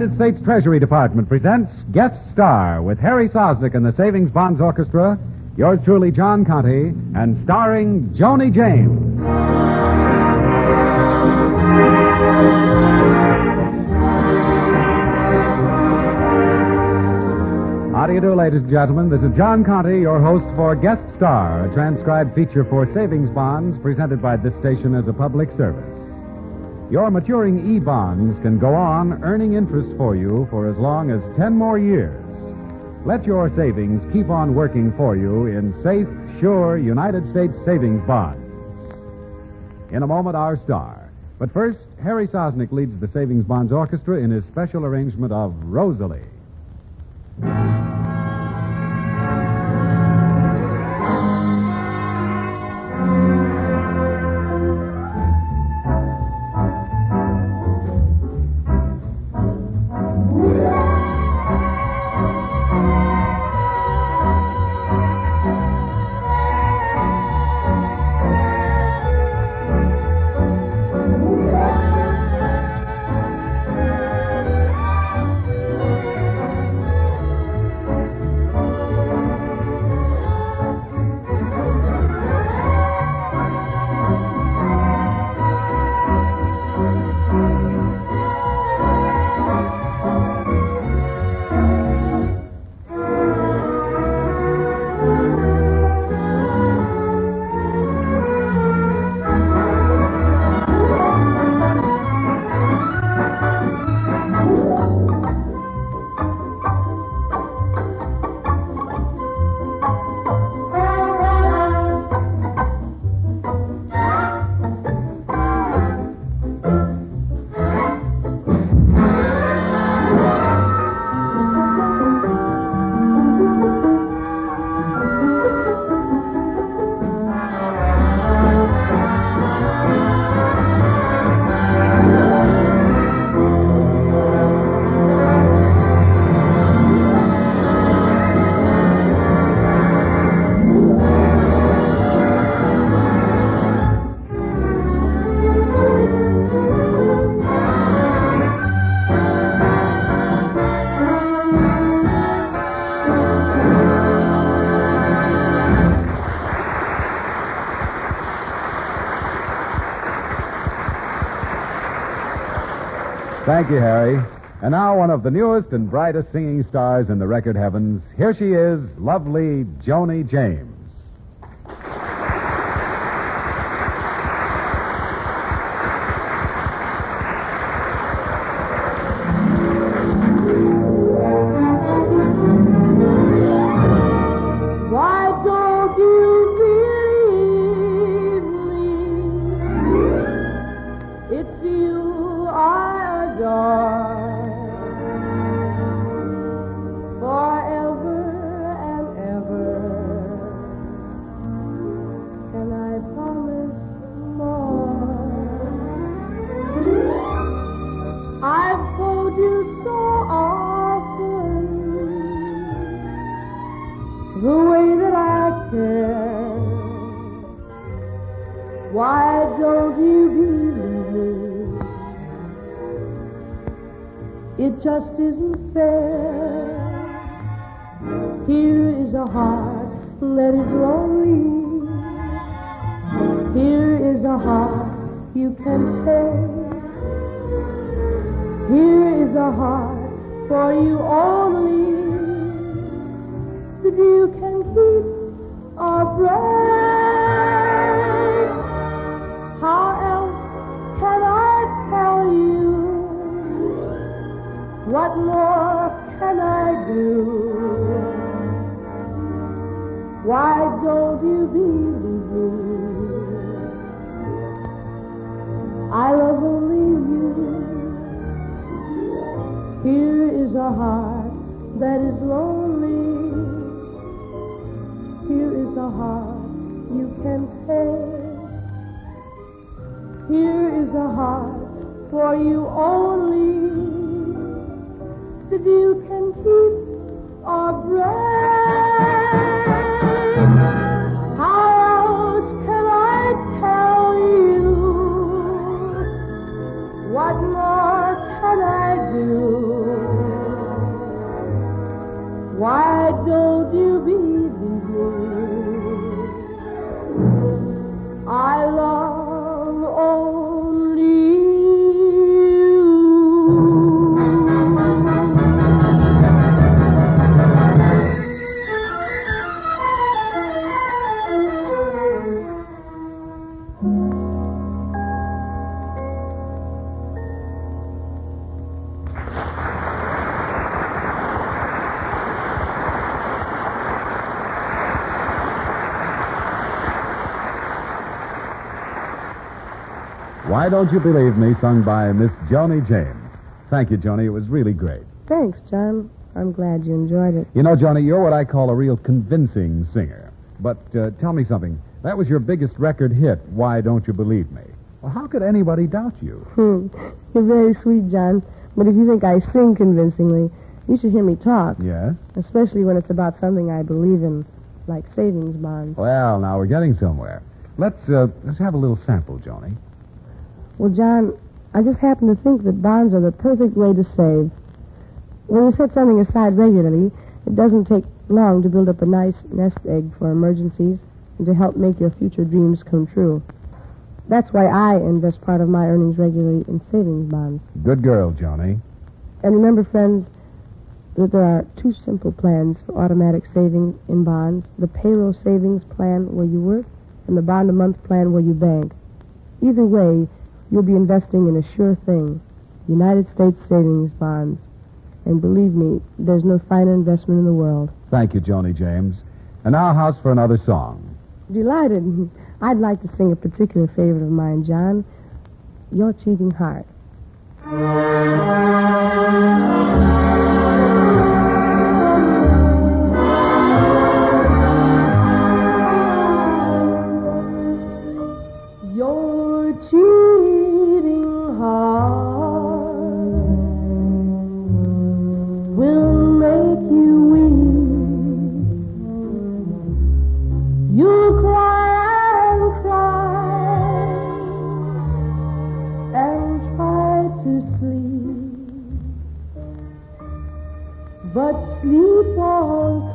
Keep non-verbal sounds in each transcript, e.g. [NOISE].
United States Treasury Department presents Guest Star with Harry Sosnick and the Savings Bonds Orchestra, yours truly, John Conte, and starring Joni James. How do you do, ladies and gentlemen? This is John Conte, your host for Guest Star, a transcribed feature for savings bonds presented by this station as a public service. Your maturing E bonds can go on earning interest for you for as long as 10 more years. Let your savings keep on working for you in safe, sure United States savings bonds. In a moment, our star. But first, Harry Sosnick leads the Savings Bonds Orchestra in his special arrangement of Rosalie. Thank you, Harry. And now, one of the newest and brightest singing stars in the record heavens. Here she is, lovely Joni James. Why don't you believe me? It just isn't fair. Here is a heart that is lonely. Here is a heart you can take. Here is a heart for you only that you can keep or. Can take. Here is a heart for you only that you can keep or break. Why Don't You Believe Me, sung by Miss Joni James. Thank you, Joni. It was really great. Thanks, John. I'm glad you enjoyed it. You know, Joni, you're what I call a real convincing singer. But uh, tell me something. That was your biggest record hit, Why Don't You Believe Me? Well, how could anybody doubt you? Hmm. You're very sweet, John. But if you think I sing convincingly, you should hear me talk. Yes? Especially when it's about something I believe in, like savings bonds. Well, now we're getting somewhere. Let's uh, let's have a little sample, Joni. Well, John, I just happen to think that bonds are the perfect way to save. When you set something aside regularly, it doesn't take long to build up a nice nest egg for emergencies and to help make your future dreams come true. That's why I invest part of my earnings regularly in savings bonds. Good girl, Joni. And remember, friends, that there are two simple plans for automatic saving in bonds the payroll savings plan where you work and the bond a month plan where you bank. Either way, you'll be investing in a sure thing United States savings bonds. And believe me, there's no finer investment in the world. Thank you, Joni James. And now, house for another song. Delighted. [LAUGHS] I'd like to sing a particular favorite of mine, John Your Cheating Heart. But sleep won't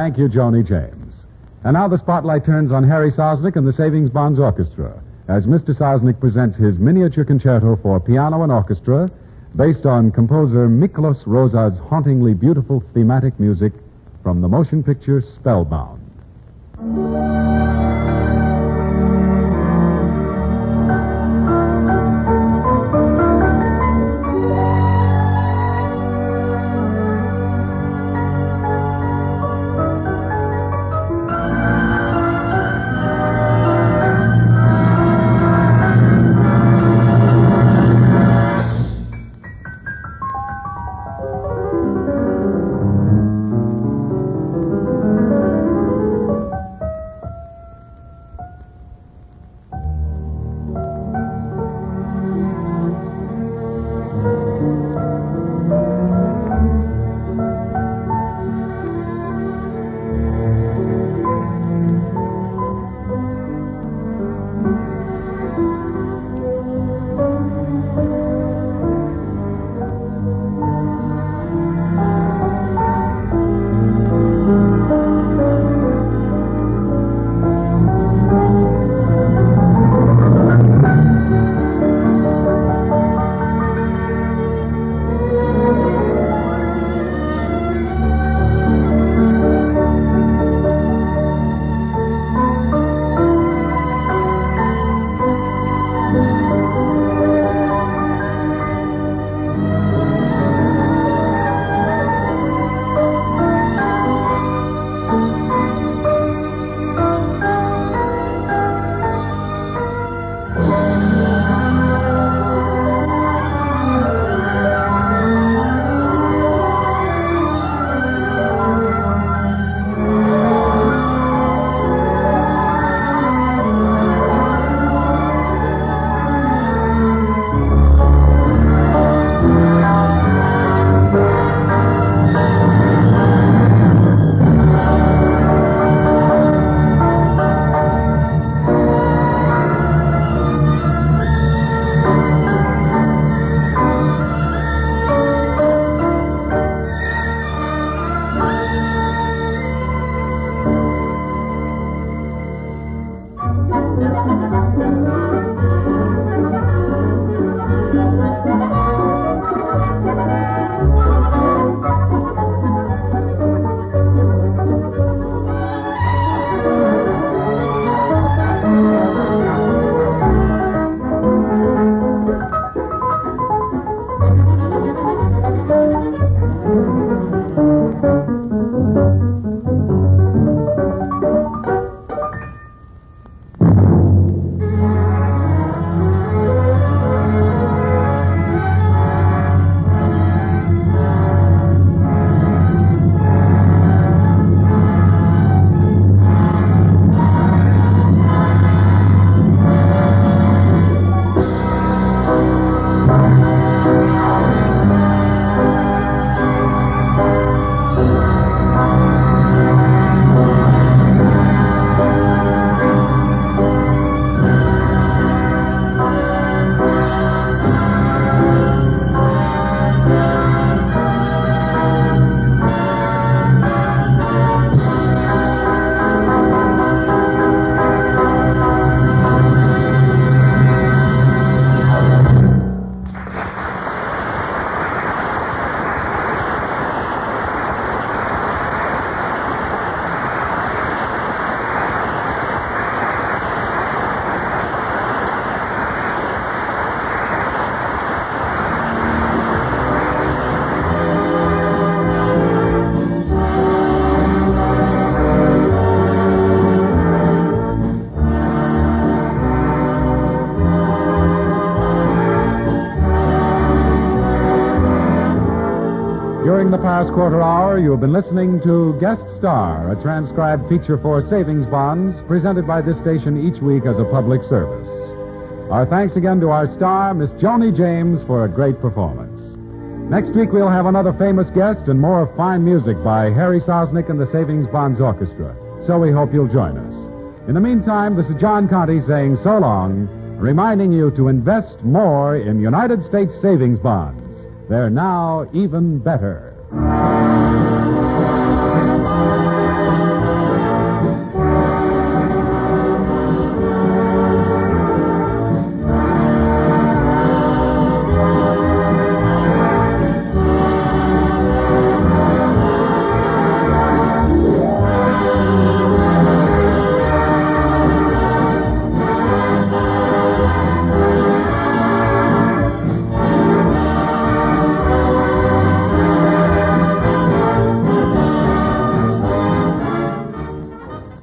Thank you, Joni James. And now the spotlight turns on Harry Sosnick and the Savings Bonds Orchestra as Mr. Sosnick presents his miniature concerto for piano and orchestra based on composer Miklos Rozsa's hauntingly beautiful thematic music from the motion picture Spellbound. Past quarter hour, you have been listening to Guest Star, a transcribed feature for savings bonds presented by this station each week as a public service. Our thanks again to our star, Miss Joni James, for a great performance. Next week, we'll have another famous guest and more fine music by Harry Sosnick and the Savings Bonds Orchestra. So we hope you'll join us. In the meantime, this is John Conte saying so long, reminding you to invest more in United States savings bonds. They're now even better. Thank you.